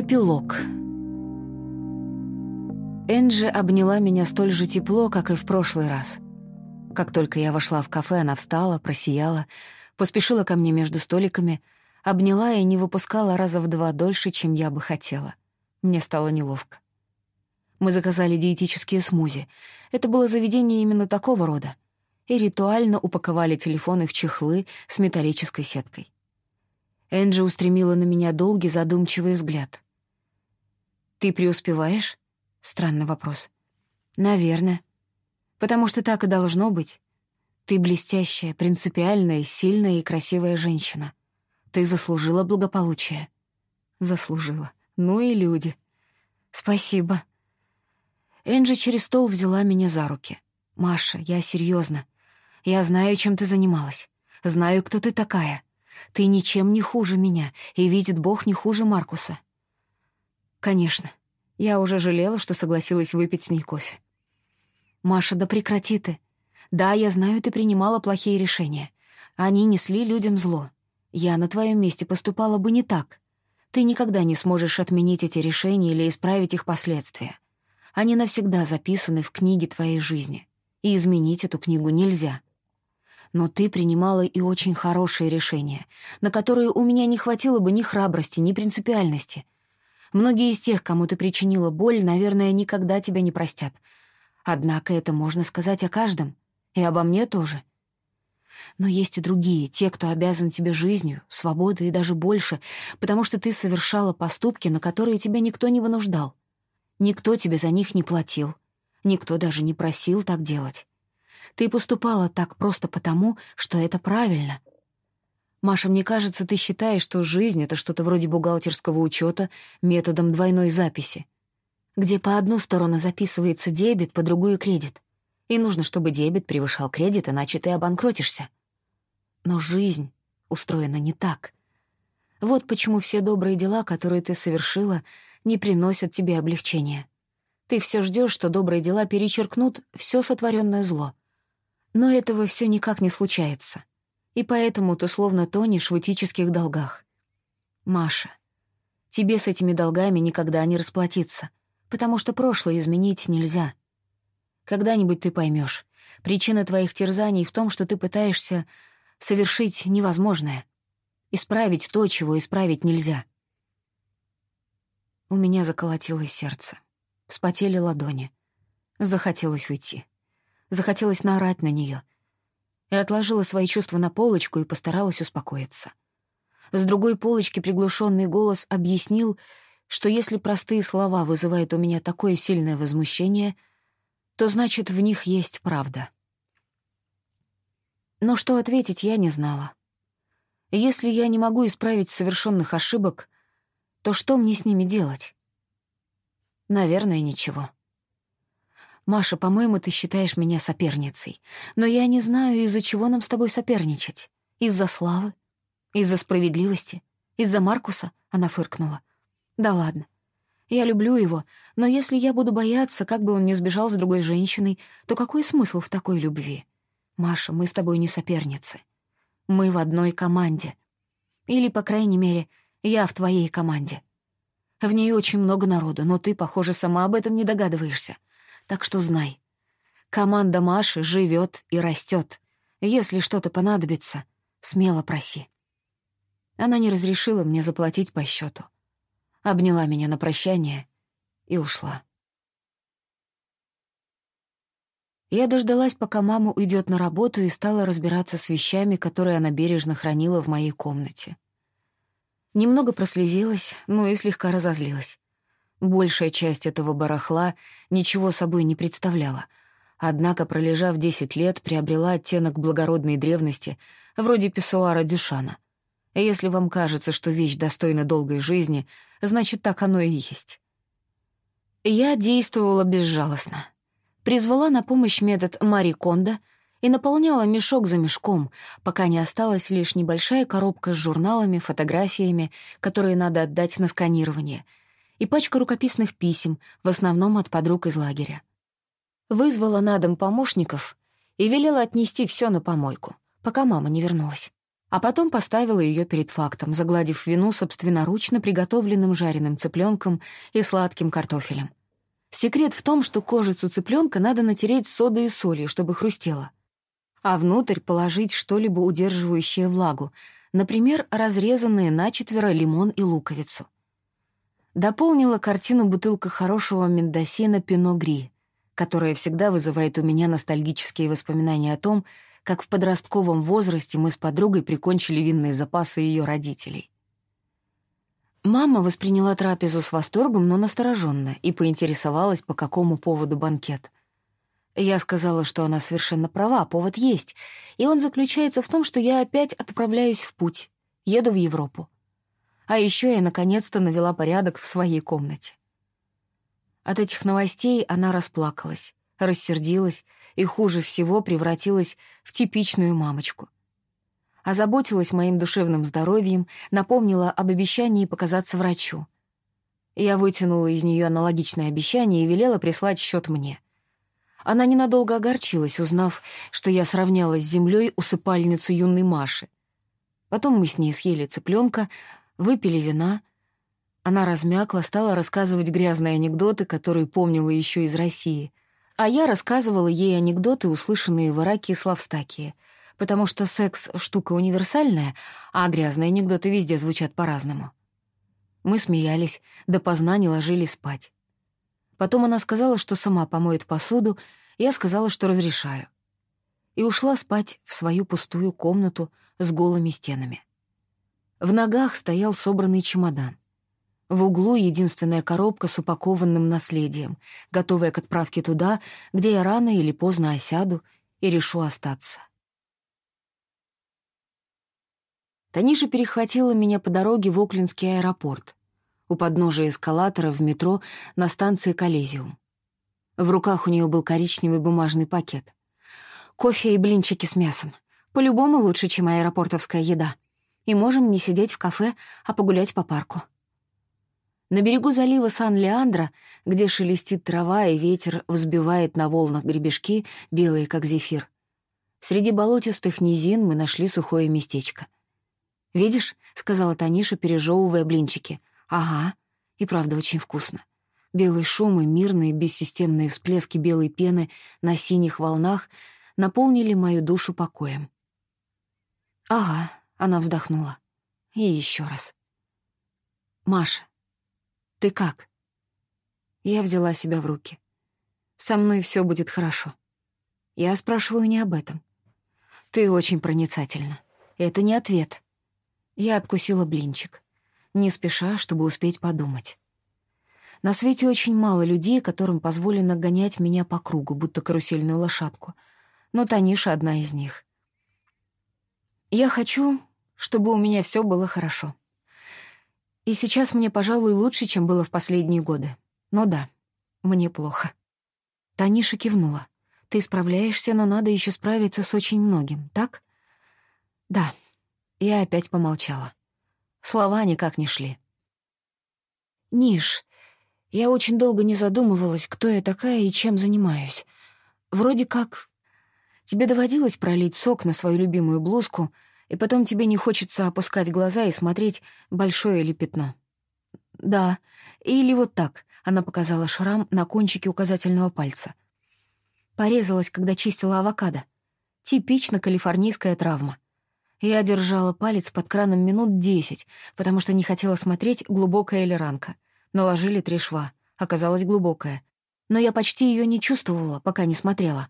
Эпилог. Энджи обняла меня столь же тепло, как и в прошлый раз. Как только я вошла в кафе, она встала, просияла, поспешила ко мне между столиками, обняла и не выпускала раза в два дольше, чем я бы хотела. Мне стало неловко. Мы заказали диетические смузи. Это было заведение именно такого рода. И ритуально упаковали телефоны в чехлы с металлической сеткой. Энджи устремила на меня долгий задумчивый взгляд. «Ты преуспеваешь?» — странный вопрос. «Наверное. Потому что так и должно быть. Ты блестящая, принципиальная, сильная и красивая женщина. Ты заслужила благополучие». «Заслужила. Ну и люди». «Спасибо». Энджи через стол взяла меня за руки. «Маша, я серьезно. Я знаю, чем ты занималась. Знаю, кто ты такая. Ты ничем не хуже меня, и видит Бог не хуже Маркуса. Конечно. Я уже жалела, что согласилась выпить с ней кофе. Маша, да прекрати ты. Да, я знаю, ты принимала плохие решения. Они несли людям зло. Я на твоем месте поступала бы не так. Ты никогда не сможешь отменить эти решения или исправить их последствия. Они навсегда записаны в книге твоей жизни. И изменить эту книгу нельзя но ты принимала и очень хорошие решения, на которые у меня не хватило бы ни храбрости, ни принципиальности. Многие из тех, кому ты причинила боль, наверное, никогда тебя не простят. Однако это можно сказать о каждом, и обо мне тоже. Но есть и другие, те, кто обязан тебе жизнью, свободой и даже больше, потому что ты совершала поступки, на которые тебя никто не вынуждал. Никто тебе за них не платил. Никто даже не просил так делать. Ты поступала так просто потому, что это правильно. Маша, мне кажется, ты считаешь, что жизнь — это что-то вроде бухгалтерского учета методом двойной записи, где по одну сторону записывается дебет, по другую — кредит. И нужно, чтобы дебет превышал кредит, иначе ты обанкротишься. Но жизнь устроена не так. Вот почему все добрые дела, которые ты совершила, не приносят тебе облегчения. Ты все ждешь, что добрые дела перечеркнут все сотворенное зло. Но этого все никак не случается. И поэтому ты словно тонешь в этических долгах. Маша, тебе с этими долгами никогда не расплатиться, потому что прошлое изменить нельзя. Когда-нибудь ты поймешь, причина твоих терзаний в том, что ты пытаешься совершить невозможное, исправить то, чего исправить нельзя. У меня заколотилось сердце, вспотели ладони, захотелось уйти. Захотелось наорать на нее. И отложила свои чувства на полочку и постаралась успокоиться. С другой полочки приглушенный голос объяснил, что если простые слова вызывают у меня такое сильное возмущение, то значит, в них есть правда. Но что ответить я не знала. Если я не могу исправить совершенных ошибок, то что мне с ними делать? Наверное, ничего. «Маша, по-моему, ты считаешь меня соперницей. Но я не знаю, из-за чего нам с тобой соперничать. Из-за славы? Из-за справедливости? Из-за Маркуса?» — она фыркнула. «Да ладно. Я люблю его, но если я буду бояться, как бы он не сбежал с другой женщиной, то какой смысл в такой любви? Маша, мы с тобой не соперницы. Мы в одной команде. Или, по крайней мере, я в твоей команде. В ней очень много народу, но ты, похоже, сама об этом не догадываешься. Так что знай, команда Маши живет и растет. Если что-то понадобится, смело проси. Она не разрешила мне заплатить по счету. Обняла меня на прощание и ушла. Я дождалась, пока мама уйдет на работу и стала разбираться с вещами, которые она бережно хранила в моей комнате. Немного прослезилась, ну и слегка разозлилась. Большая часть этого барахла ничего собой не представляла, однако, пролежав десять лет, приобрела оттенок благородной древности, вроде писсуара Дюшана. Если вам кажется, что вещь достойна долгой жизни, значит, так оно и есть. Я действовала безжалостно. Призвала на помощь метод Мари Кондо и наполняла мешок за мешком, пока не осталась лишь небольшая коробка с журналами, фотографиями, которые надо отдать на сканирование — и пачка рукописных писем, в основном от подруг из лагеря. Вызвала на дом помощников и велела отнести все на помойку, пока мама не вернулась. А потом поставила ее перед фактом, загладив вину собственноручно приготовленным жареным цыпленком и сладким картофелем. Секрет в том, что кожицу цыпленка надо натереть содой и солью, чтобы хрустело. А внутрь положить что-либо удерживающее влагу, например, разрезанные начетверо лимон и луковицу. Дополнила картину бутылка хорошего мендосина «Пино Гри», которая всегда вызывает у меня ностальгические воспоминания о том, как в подростковом возрасте мы с подругой прикончили винные запасы ее родителей. Мама восприняла трапезу с восторгом, но настороженно, и поинтересовалась, по какому поводу банкет. Я сказала, что она совершенно права, повод есть, и он заключается в том, что я опять отправляюсь в путь, еду в Европу. А еще я наконец-то навела порядок в своей комнате. От этих новостей она расплакалась, рассердилась и, хуже всего, превратилась в типичную мамочку. Озаботилась моим душевным здоровьем, напомнила об обещании показаться врачу. Я вытянула из нее аналогичное обещание и велела прислать счет мне. Она ненадолго огорчилась, узнав, что я сравняла с землей усыпальницу юной Маши. Потом мы с ней съели цыпленка, выпили вина. Она размякла, стала рассказывать грязные анекдоты, которые помнила еще из России — а я рассказывала ей анекдоты, услышанные в Ираке и Славстакии, потому что секс — штука универсальная, а грязные анекдоты везде звучат по-разному. Мы смеялись, допоздна не ложились спать. Потом она сказала, что сама помоет посуду, я сказала, что разрешаю. И ушла спать в свою пустую комнату с голыми стенами. В ногах стоял собранный чемодан. В углу единственная коробка с упакованным наследием, готовая к отправке туда, где я рано или поздно осяду и решу остаться. Таниша перехватила меня по дороге в Оклинский аэропорт, у подножия эскалатора в метро на станции Коллизиум. В руках у нее был коричневый бумажный пакет. Кофе и блинчики с мясом. По-любому лучше, чем аэропортовская еда. И можем не сидеть в кафе, а погулять по парку. На берегу залива Сан-Леандро, где шелестит трава и ветер взбивает на волнах гребешки, белые как зефир. Среди болотистых низин мы нашли сухое местечко. «Видишь?» — сказала Таниша, пережевывая блинчики. «Ага, и правда очень вкусно. Белый шум и мирные бессистемные всплески белой пены на синих волнах наполнили мою душу покоем». «Ага», — она вздохнула. «И еще раз». «Маша, ты как?» Я взяла себя в руки. «Со мной все будет хорошо». Я спрашиваю не об этом. «Ты очень проницательна. Это не ответ». Я откусила блинчик, не спеша, чтобы успеть подумать. На свете очень мало людей, которым позволено гонять меня по кругу, будто карусельную лошадку. Но Таниша одна из них. Я хочу, чтобы у меня все было хорошо. И сейчас мне, пожалуй, лучше, чем было в последние годы. Но да, мне плохо. Таниша кивнула. Ты справляешься, но надо еще справиться с очень многим, так? Да. Я опять помолчала. Слова никак не шли. Ниш, я очень долго не задумывалась, кто я такая и чем занимаюсь. Вроде как... Тебе доводилось пролить сок на свою любимую блузку — и потом тебе не хочется опускать глаза и смотреть, большое ли пятно. Да, или вот так, она показала шрам на кончике указательного пальца. Порезалась, когда чистила авокадо. Типично калифорнийская травма. Я держала палец под краном минут десять, потому что не хотела смотреть, глубокая ли ранка. Наложили три шва. Оказалась глубокая. Но я почти ее не чувствовала, пока не смотрела.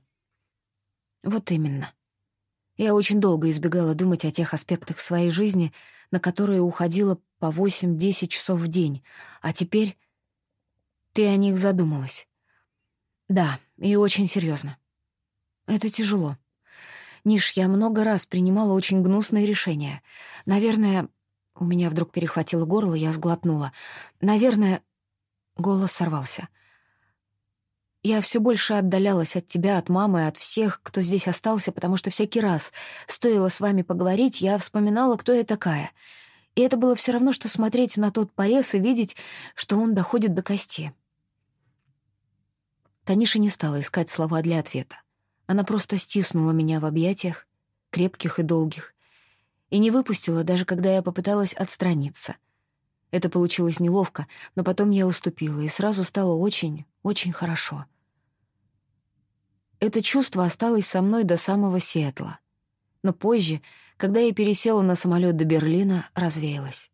Вот именно. Я очень долго избегала думать о тех аспектах своей жизни, на которые уходила по 8-10 часов в день, а теперь ты о них задумалась. Да, и очень серьезно. Это тяжело. Ниш, я много раз принимала очень гнусные решения. Наверное, у меня вдруг перехватило горло, я сглотнула. Наверное, голос сорвался. Я все больше отдалялась от тебя, от мамы, от всех, кто здесь остался, потому что всякий раз, стоило с вами поговорить, я вспоминала, кто я такая. И это было все равно, что смотреть на тот порез и видеть, что он доходит до кости. Таниша не стала искать слова для ответа. Она просто стиснула меня в объятиях, крепких и долгих, И не выпустила, даже когда я попыталась отстраниться. Это получилось неловко, но потом я уступила, и сразу стало очень, очень хорошо. Это чувство осталось со мной до самого Сиэтла. Но позже, когда я пересела на самолет до Берлина, развеялось.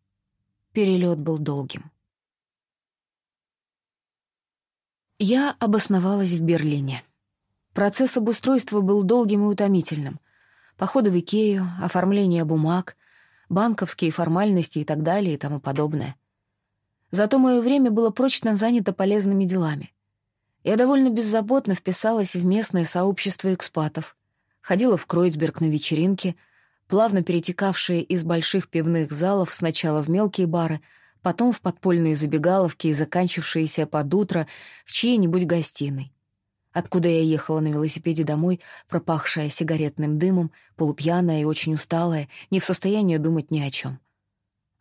Перелет был долгим. Я обосновалась в Берлине. Процесс обустройства был долгим и утомительным. Походы в Икею, оформление бумаг, банковские формальности и так далее и тому подобное. Зато мое время было прочно занято полезными делами. Я довольно беззаботно вписалась в местное сообщество экспатов, ходила в Кройцберг на вечеринки, плавно перетекавшие из больших пивных залов сначала в мелкие бары, потом в подпольные забегаловки и заканчившиеся под утро в чьей-нибудь гостиной. Откуда я ехала на велосипеде домой, пропахшая сигаретным дымом, полупьяная и очень усталая, не в состоянии думать ни о чем.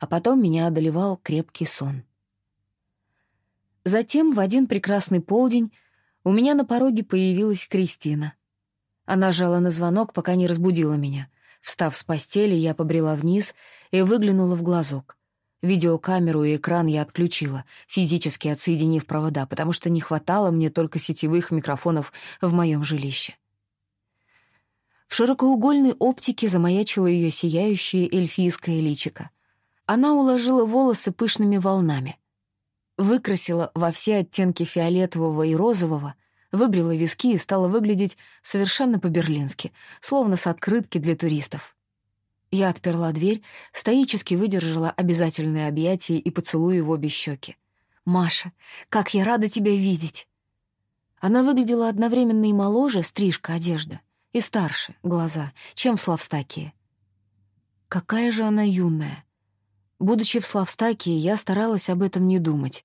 А потом меня одолевал крепкий сон. Затем в один прекрасный полдень у меня на пороге появилась Кристина. Она жала на звонок, пока не разбудила меня. Встав с постели, я побрела вниз и выглянула в глазок — Видеокамеру и экран я отключила, физически отсоединив провода, потому что не хватало мне только сетевых микрофонов в моем жилище. В широкоугольной оптике замаячило ее сияющее эльфийское личико. Она уложила волосы пышными волнами, выкрасила во все оттенки фиолетового и розового, выбрила виски и стала выглядеть совершенно по-берлински, словно с открытки для туристов. Я отперла дверь, стоически выдержала обязательные объятия и поцелуи в обе щеки. «Маша, как я рада тебя видеть!» Она выглядела одновременно и моложе, стрижка, одежда, и старше, глаза, чем в Славстакии. Какая же она юная! Будучи в Славстакии, я старалась об этом не думать.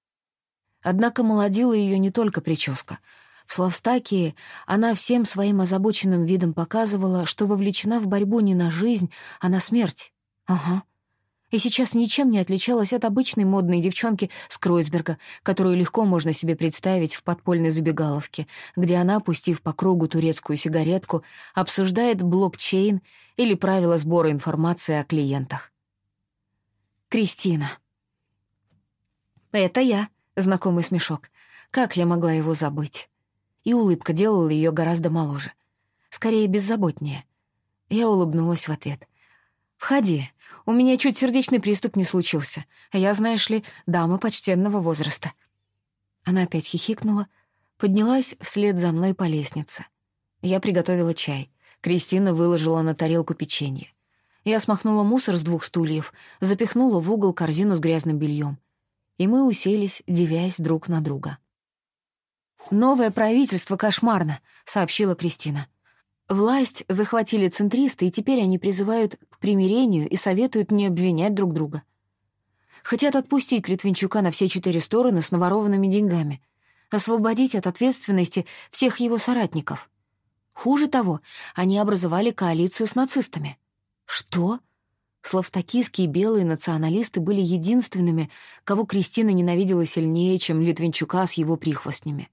Однако молодила ее не только прическа — в Славстакии она всем своим озабоченным видом показывала, что вовлечена в борьбу не на жизнь, а на смерть. Ага. И сейчас ничем не отличалась от обычной модной девчонки с Кройсберга, которую легко можно себе представить в подпольной забегаловке, где она, пустив по кругу турецкую сигаретку, обсуждает блокчейн или правила сбора информации о клиентах. Кристина. «Это я», — знакомый смешок. Как я могла его забыть? И улыбка делала ее гораздо моложе. Скорее, беззаботнее. Я улыбнулась в ответ. «Входи. У меня чуть сердечный приступ не случился. Я, знаешь ли, дама почтенного возраста». Она опять хихикнула, поднялась вслед за мной по лестнице. Я приготовила чай. Кристина выложила на тарелку печенье. Я смахнула мусор с двух стульев, запихнула в угол корзину с грязным бельем. И мы уселись, девясь друг на друга. «Новое правительство кошмарно», — сообщила Кристина. «Власть захватили центристы, и теперь они призывают к примирению и советуют не обвинять друг друга. Хотят отпустить Литвинчука на все четыре стороны с наворованными деньгами, освободить от ответственности всех его соратников. Хуже того, они образовали коалицию с нацистами. Что?» Славстакийские белые националисты были единственными, кого Кристина ненавидела сильнее, чем Литвинчука с его прихвостнями.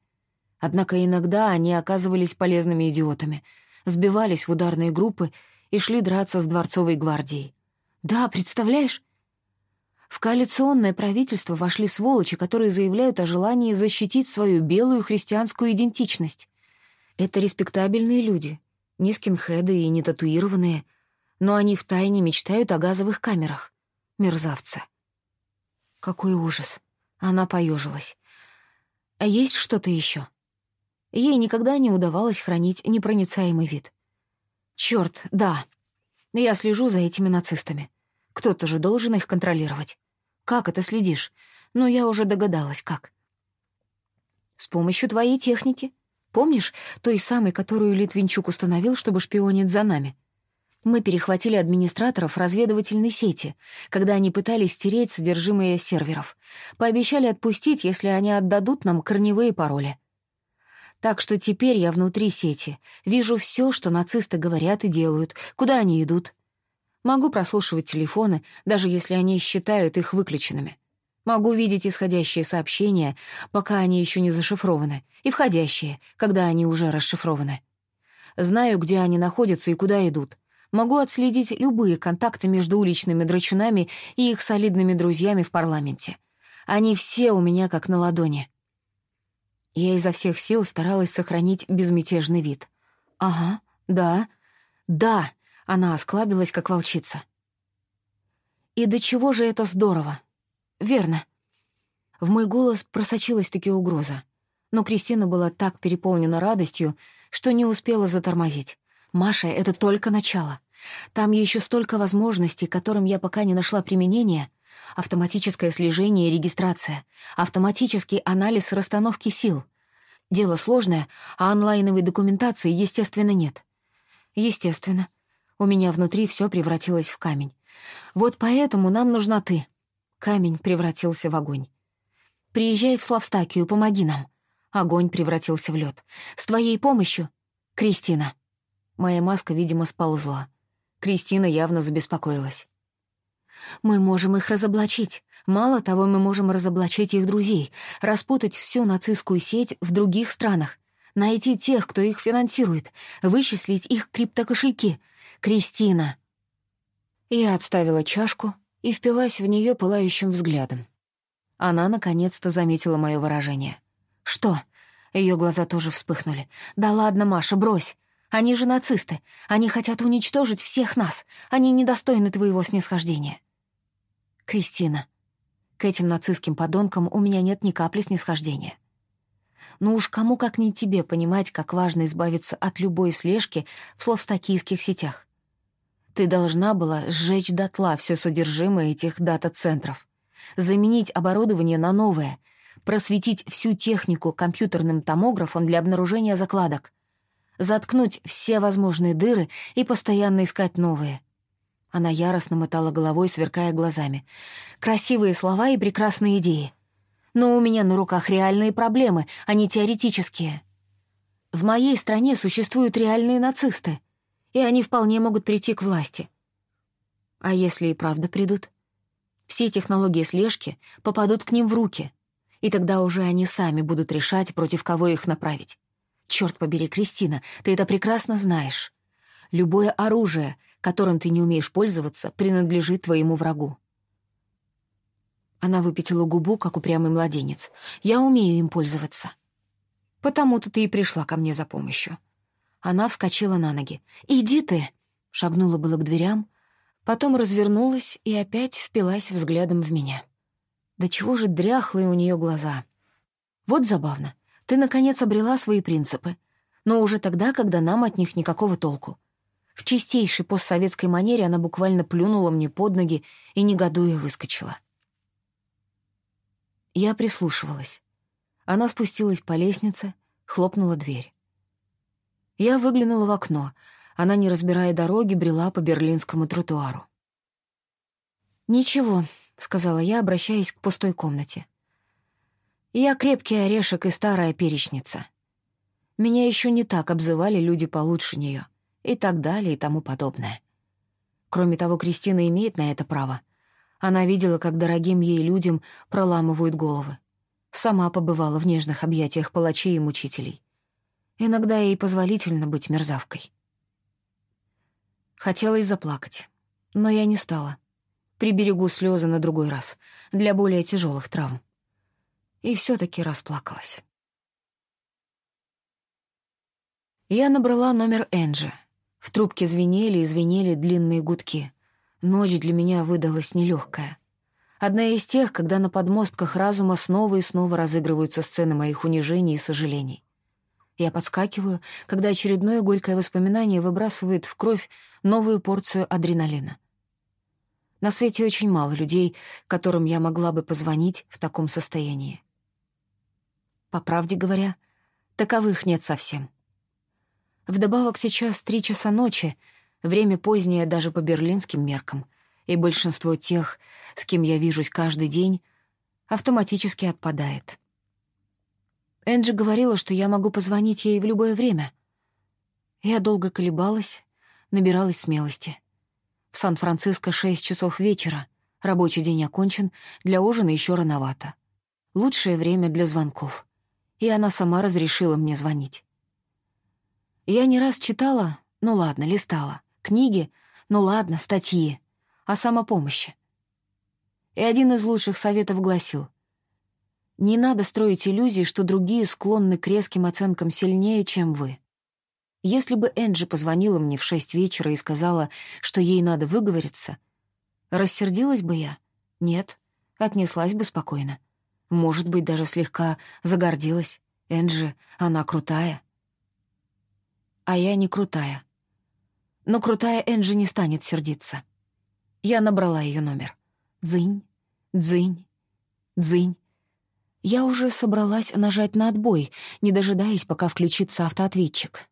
Однако иногда они оказывались полезными идиотами, сбивались в ударные группы и шли драться с дворцовой гвардией. Да, представляешь? В коалиционное правительство вошли сволочи, которые заявляют о желании защитить свою белую христианскую идентичность. Это респектабельные люди, не скинхеды и не татуированные, но они втайне мечтают о газовых камерах. Мерзавцы. Какой ужас. Она поежилась. А есть что-то еще? Ей никогда не удавалось хранить непроницаемый вид. Черт, да. Я слежу за этими нацистами. Кто-то же должен их контролировать. Как это следишь? Ну, я уже догадалась, как. С помощью твоей техники. Помнишь, той самой, которую Литвинчук установил, чтобы шпионить за нами? Мы перехватили администраторов разведывательной сети, когда они пытались стереть содержимое серверов. Пообещали отпустить, если они отдадут нам корневые пароли. Так что теперь я внутри сети, вижу все, что нацисты говорят и делают, куда они идут. Могу прослушивать телефоны, даже если они считают их выключенными. Могу видеть исходящие сообщения, пока они еще не зашифрованы, и входящие, когда они уже расшифрованы. Знаю, где они находятся и куда идут. Могу отследить любые контакты между уличными драчунами и их солидными друзьями в парламенте. Они все у меня как на ладони. Я изо всех сил старалась сохранить безмятежный вид. «Ага, да, да», — она осклабилась, как волчица. «И до чего же это здорово?» «Верно». В мой голос просочилась-таки угроза. Но Кристина была так переполнена радостью, что не успела затормозить. «Маша, это только начало. Там еще столько возможностей, которым я пока не нашла применения. Автоматическое слежение и регистрация, автоматический анализ расстановки сил. Дело сложное, а онлайновой документации, естественно, нет. Естественно. У меня внутри все превратилось в камень. Вот поэтому нам нужна ты. Камень превратился в огонь. Приезжай в Славстакию, помоги нам. Огонь превратился в лед. С твоей помощью, Кристина. Моя маска, видимо, сползла. Кристина явно забеспокоилась. «Мы можем их разоблачить. Мало того, мы можем разоблачить их друзей, распутать всю нацистскую сеть в других странах, найти тех, кто их финансирует, вычислить их криптокошельки. Кристина!» Я отставила чашку и впилась в нее пылающим взглядом. Она наконец-то заметила мое выражение. «Что?» Ее глаза тоже вспыхнули. «Да ладно, Маша, брось. Они же нацисты. Они хотят уничтожить всех нас. Они недостойны твоего снисхождения. Кристина. К этим нацистским подонкам у меня нет ни капли снисхождения. Ну уж кому как не тебе понимать, как важно избавиться от любой слежки в словстокийских сетях. Ты должна была сжечь дотла все содержимое этих дата-центров, заменить оборудование на новое, просветить всю технику компьютерным томографом для обнаружения закладок, заткнуть все возможные дыры и постоянно искать новые. Она яростно мотала головой, сверкая глазами. «Красивые слова и прекрасные идеи. Но у меня на руках реальные проблемы, а не теоретические. В моей стране существуют реальные нацисты, и они вполне могут прийти к власти. А если и правда придут? Все технологии слежки попадут к ним в руки, и тогда уже они сами будут решать, против кого их направить. Черт побери, Кристина, ты это прекрасно знаешь. Любое оружие, которым ты не умеешь пользоваться, принадлежит твоему врагу. Она выпятила губу, как упрямый младенец. «Я умею им пользоваться». «Потому-то ты и пришла ко мне за помощью». Она вскочила на ноги. «Иди ты!» Шагнула было к дверям, потом развернулась и опять впилась взглядом в меня. Да чего же дряхлые у нее глаза. Вот забавно. Ты, наконец, обрела свои принципы, но уже тогда, когда нам от них никакого толку. В чистейшей постсоветской манере она буквально плюнула мне под ноги и, негодуя, выскочила. Я прислушивалась. Она спустилась по лестнице, хлопнула дверь. Я выглянула в окно. Она, не разбирая дороги, брела по берлинскому тротуару. «Ничего», — сказала я, обращаясь к пустой комнате. Я крепкий орешек и старая перечница. Меня еще не так обзывали люди получше нее, и так далее, и тому подобное. Кроме того, Кристина имеет на это право. Она видела, как дорогим ей людям проламывают головы. Сама побывала в нежных объятиях палачей и мучителей. Иногда ей позволительно быть мерзавкой. Хотелось заплакать, но я не стала. Приберегу слезы на другой раз, для более тяжелых травм и все-таки расплакалась. Я набрала номер Энджи. В трубке звенели и звенели длинные гудки. Ночь для меня выдалась нелегкая. Одна из тех, когда на подмостках разума снова и снова разыгрываются сцены моих унижений и сожалений. Я подскакиваю, когда очередное горькое воспоминание выбрасывает в кровь новую порцию адреналина. На свете очень мало людей, которым я могла бы позвонить в таком состоянии. По правде говоря, таковых нет совсем. Вдобавок сейчас три часа ночи, время позднее даже по берлинским меркам, и большинство тех, с кем я вижусь каждый день, автоматически отпадает. Энджи говорила, что я могу позвонить ей в любое время. Я долго колебалась, набиралась смелости. В Сан-Франциско шесть часов вечера, рабочий день окончен, для ужина еще рановато. Лучшее время для звонков и она сама разрешила мне звонить. Я не раз читала, ну ладно, листала, книги Ну ладно, статьи. О самопомощи. И один из лучших советов гласил. Не надо строить иллюзии, что другие склонны к резким оценкам сильнее, чем вы. Если бы Энджи позвонила мне в шесть вечера и сказала, что ей надо выговориться, рассердилась бы я? Нет, отнеслась бы спокойно. Может быть, даже слегка загордилась. Энджи, она крутая. А я не крутая. Но крутая Энджи не станет сердиться. Я набрала ее номер. Дзынь, дзынь, дзынь. Я уже собралась нажать на отбой, не дожидаясь, пока включится автоответчик.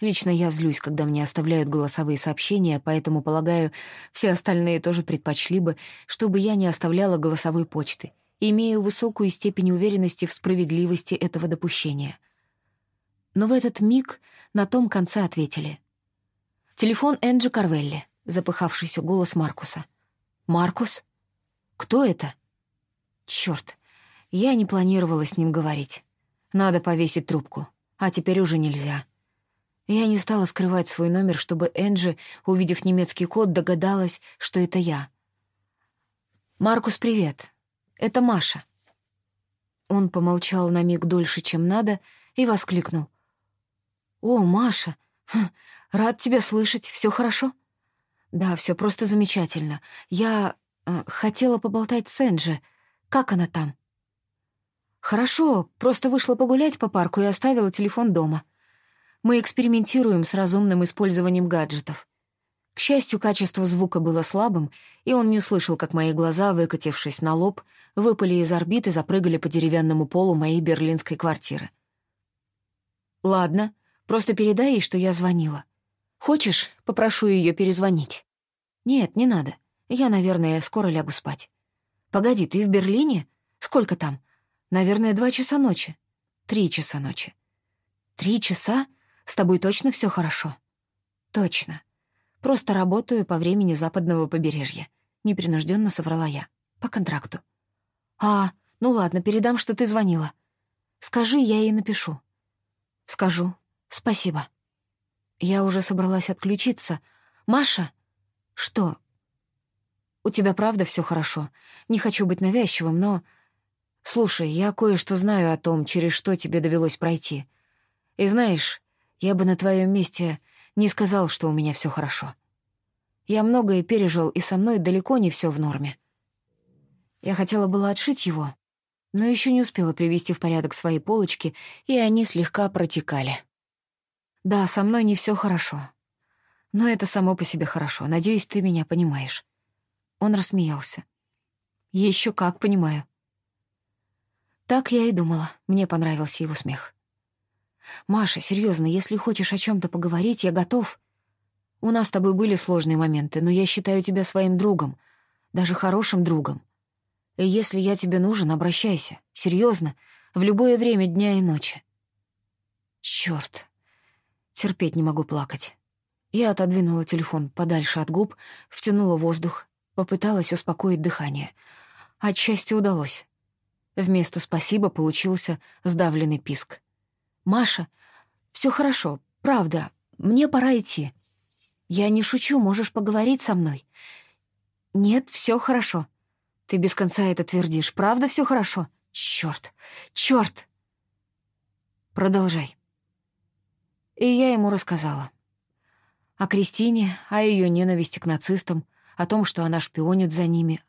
Лично я злюсь, когда мне оставляют голосовые сообщения, поэтому, полагаю, все остальные тоже предпочли бы, чтобы я не оставляла голосовой почты — имею высокую степень уверенности в справедливости этого допущения. Но в этот миг на том конце ответили. Телефон Энджи Карвелли, запыхавшийся голос Маркуса. «Маркус? Кто это?» «Чёрт, я не планировала с ним говорить. Надо повесить трубку, а теперь уже нельзя». Я не стала скрывать свой номер, чтобы Энджи, увидев немецкий код, догадалась, что это я. «Маркус, привет. Это Маша». Он помолчал на миг дольше, чем надо, и воскликнул. «О, Маша! Хм, рад тебя слышать. Все хорошо?» «Да, все просто замечательно. Я э, хотела поболтать с Энджи. Как она там?» «Хорошо, просто вышла погулять по парку и оставила телефон дома. Мы экспериментируем с разумным использованием гаджетов. К счастью, качество звука было слабым, и он не слышал, как мои глаза, выкатившись на лоб, выпали из орбиты и запрыгали по деревянному полу моей берлинской квартиры. «Ладно, просто передай ей, что я звонила. Хочешь, попрошу ее перезвонить?» «Нет, не надо. Я, наверное, скоро лягу спать». «Погоди, ты в Берлине? Сколько там?» «Наверное, два часа ночи». «Три часа ночи». «Три часа? С тобой точно все хорошо?» «Точно. Просто работаю по времени западного побережья. Непринужденно соврала я. По контракту. А, ну ладно, передам, что ты звонила. Скажи, я ей напишу. Скажу. Спасибо. Я уже собралась отключиться. Маша? Что? У тебя правда все хорошо? Не хочу быть навязчивым, но... Слушай, я кое-что знаю о том, через что тебе довелось пройти. И знаешь, я бы на твоем месте не сказал, что у меня все хорошо. Я многое пережил, и со мной далеко не все в норме. Я хотела было отшить его, но еще не успела привести в порядок свои полочки, и они слегка протекали. Да, со мной не все хорошо. Но это само по себе хорошо. Надеюсь, ты меня понимаешь. Он рассмеялся. Еще как понимаю. Так я и думала. Мне понравился его смех. «Маша, серьезно, если хочешь о чем то поговорить, я готов. У нас с тобой были сложные моменты, но я считаю тебя своим другом, даже хорошим другом. И если я тебе нужен, обращайся. Серьезно, в любое время дня и ночи». Черт, терпеть не могу плакать. Я отодвинула телефон подальше от губ, втянула воздух, попыталась успокоить дыхание. Отчасти удалось. Вместо «спасибо» получился сдавленный писк. «Маша, все хорошо, правда, мне пора идти. Я не шучу, можешь поговорить со мной». «Нет, все хорошо». Ты без конца это твердишь. Правда все хорошо? Черт, черт! Продолжай. И я ему рассказала. О Кристине, о ее ненависти к нацистам, о том, что она шпионит за ними,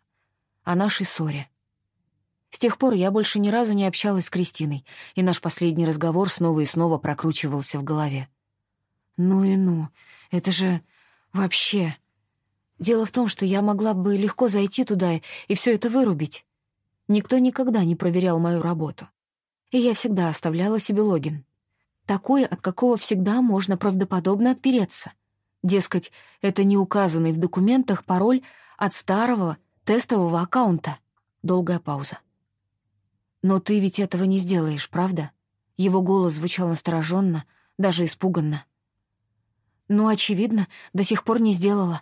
о нашей ссоре. С тех пор я больше ни разу не общалась с Кристиной, и наш последний разговор снова и снова прокручивался в голове. Ну и ну, это же вообще... Дело в том, что я могла бы легко зайти туда и все это вырубить. Никто никогда не проверял мою работу. И я всегда оставляла себе логин. Такое, от какого всегда можно правдоподобно отпереться. Дескать, это не указанный в документах пароль от старого тестового аккаунта. Долгая пауза. «Но ты ведь этого не сделаешь, правда?» Его голос звучал настороженно, даже испуганно. «Ну, очевидно, до сих пор не сделала.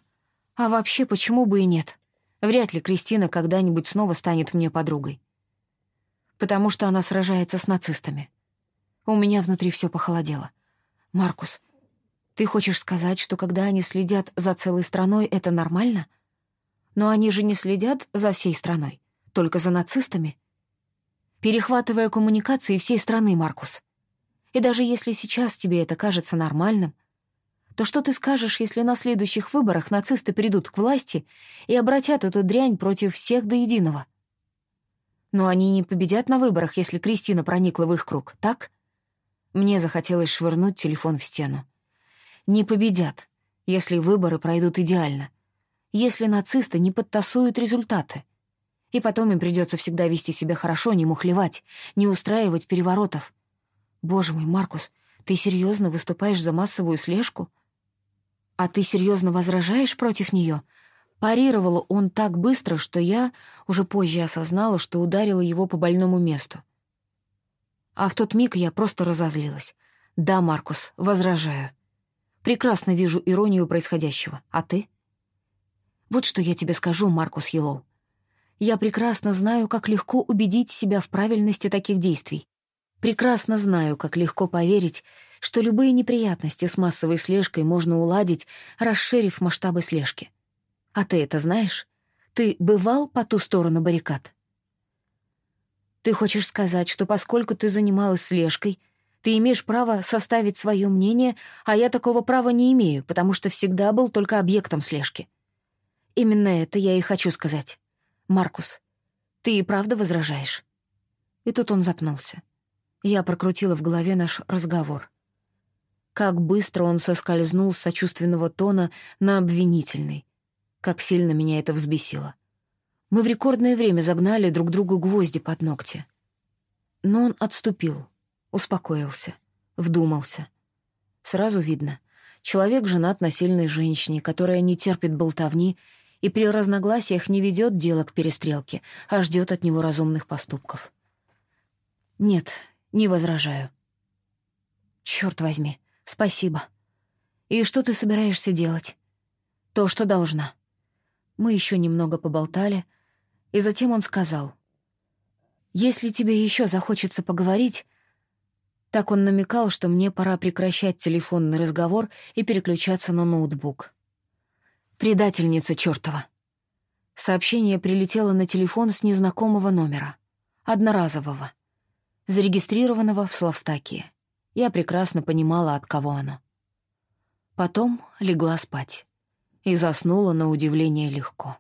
А вообще, почему бы и нет? Вряд ли Кристина когда-нибудь снова станет мне подругой. Потому что она сражается с нацистами. У меня внутри все похолодело. «Маркус, Ты хочешь сказать, что когда они следят за целой страной, это нормально? Но они же не следят за всей страной, только за нацистами. Перехватывая коммуникации всей страны, Маркус. И даже если сейчас тебе это кажется нормальным, то что ты скажешь, если на следующих выборах нацисты придут к власти и обратят эту дрянь против всех до единого? Но они не победят на выборах, если Кристина проникла в их круг, так? Мне захотелось швырнуть телефон в стену не победят, если выборы пройдут идеально, если нацисты не подтасуют результаты. И потом им придется всегда вести себя хорошо, не мухлевать, не устраивать переворотов. Боже мой, Маркус, ты серьезно выступаешь за массовую слежку? А ты серьезно возражаешь против нее? Парировал он так быстро, что я уже позже осознала, что ударила его по больному месту. А в тот миг я просто разозлилась. «Да, Маркус, возражаю. Прекрасно вижу иронию происходящего. А ты? Вот что я тебе скажу, Маркус Йеллоу. Я прекрасно знаю, как легко убедить себя в правильности таких действий. Прекрасно знаю, как легко поверить, что любые неприятности с массовой слежкой можно уладить, расширив масштабы слежки. А ты это знаешь? Ты бывал по ту сторону баррикад? Ты хочешь сказать, что поскольку ты занималась слежкой — ты имеешь право составить свое мнение, а я такого права не имею, потому что всегда был только объектом слежки. Именно это я и хочу сказать. Маркус, ты и правда возражаешь?» И тут он запнулся. Я прокрутила в голове наш разговор. Как быстро он соскользнул с сочувственного тона на обвинительный. Как сильно меня это взбесило. Мы в рекордное время загнали друг другу гвозди под ногти. Но он отступил, Успокоился, вдумался. Сразу видно, человек женат на сильной женщине, которая не терпит болтовни и при разногласиях не ведет дело к перестрелке, а ждет от него разумных поступков. Нет, не возражаю. Черт возьми, спасибо. И что ты собираешься делать? То, что должна. Мы еще немного поболтали, и затем он сказал. «Если тебе еще захочется поговорить, так он намекал, что мне пора прекращать телефонный разговор и переключаться на ноутбук. «Предательница чертова!» Сообщение прилетело на телефон с незнакомого номера. Одноразового. Зарегистрированного в Славстакии. Я прекрасно понимала, от кого оно. Потом легла спать. И заснула на удивление легко.